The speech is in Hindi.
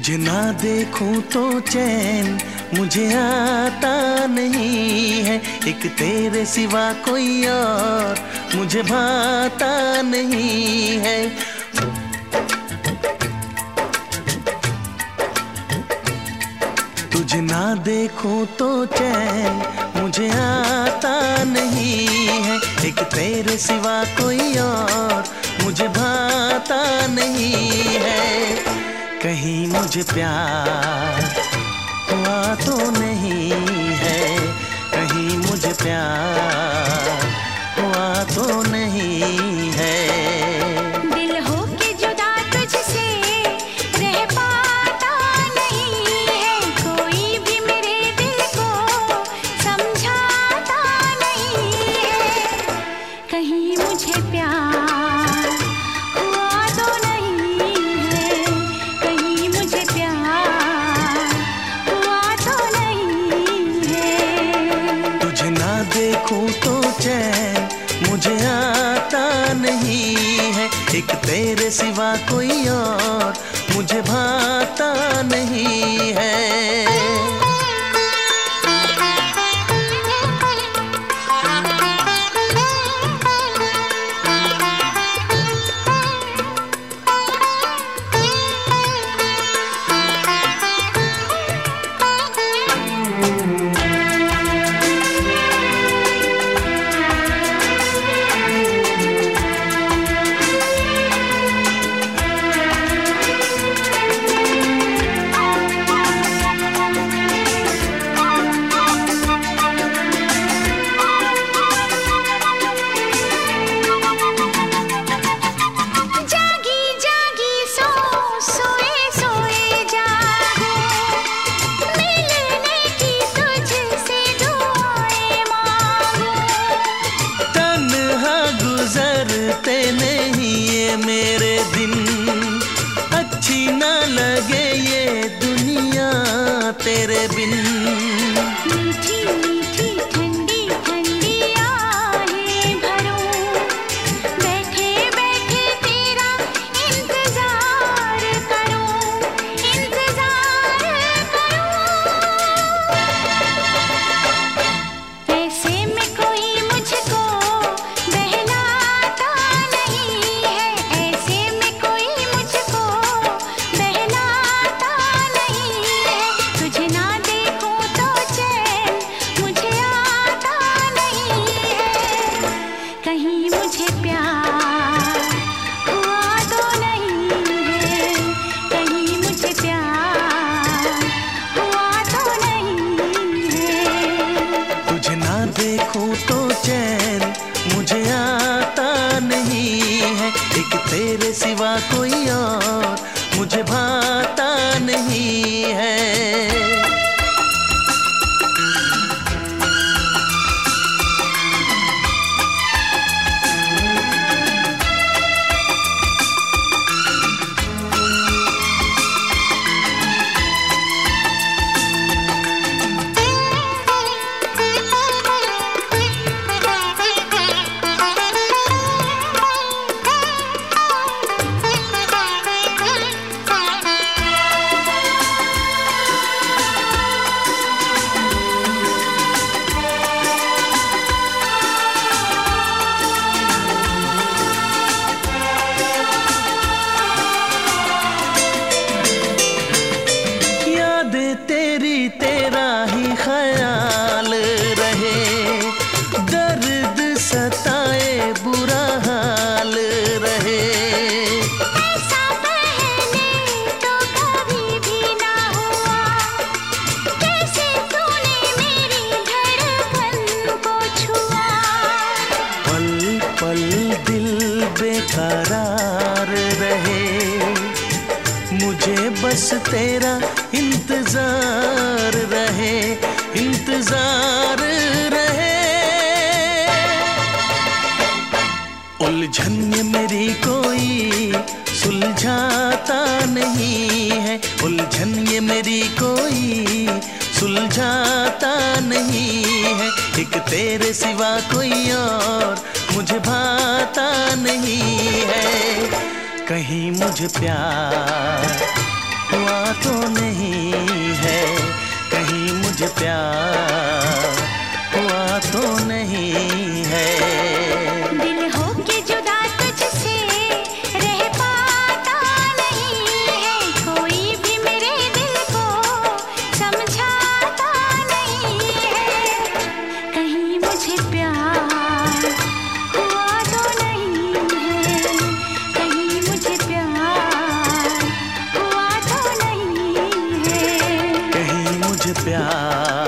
तुझे ना देखूँ तो चैन मुझे आता नहीं है। एक तेरे सिवा कोई और मुझे भाता नहीं है। तुझे ना देखूँ तो चैन मुझे आता नहीं है। एक तेरे सिवा कोई और मुझे भाता नहीं है। कहीं मुझे प्यार हुआ तो नहीं है कहीं मुझे प्यार। है। एक तेरे सिवा कोई और मुझे भाता नहीं है। तेरे सिवा कोई और। मुझे भाता बस तेरा इंतज़ार रहे इंतज़ार रहे। उलझन मेरी कोई सुलझाता नहीं है, उलझन ये मेरी कोई सुलझाता नहीं है। एक तेरे सिवा कोई और मुझे भाता नहीं है। कहीं मुझे प्यार तो नहीं है कहीं मुझे प्यार हुआ तो नहीं ஞான